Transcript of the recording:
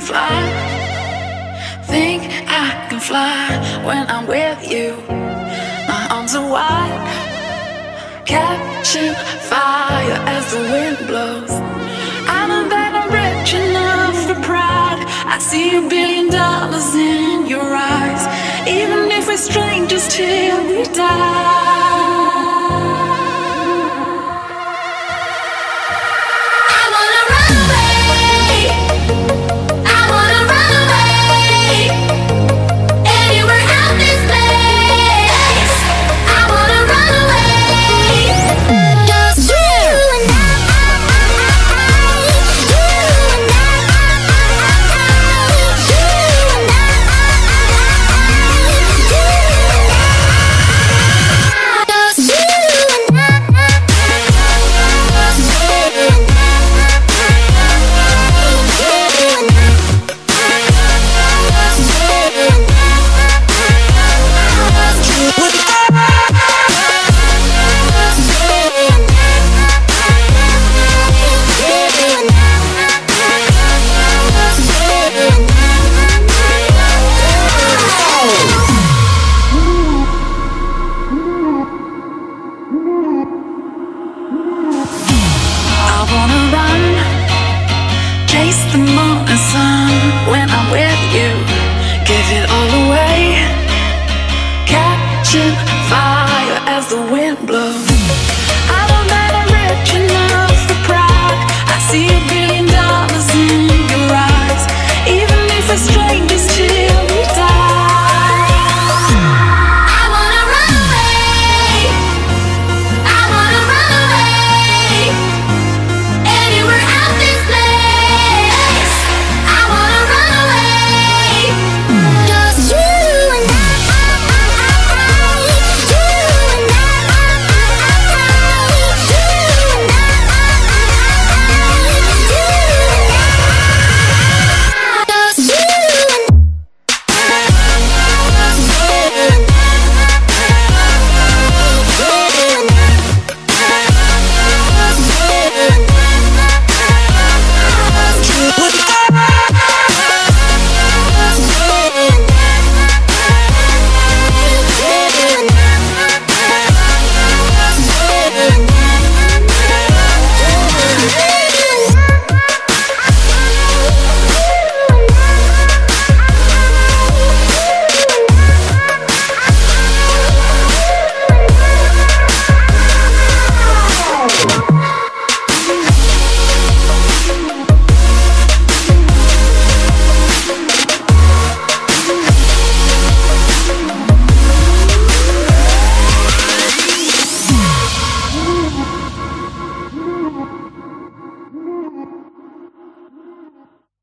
fly. Think I can fly when I'm with you. My arms are wide, catching fire as the wind blows. I know that I'm rich enough for pride. I see a billion dollars in your eyes, even if we're strangers till we die.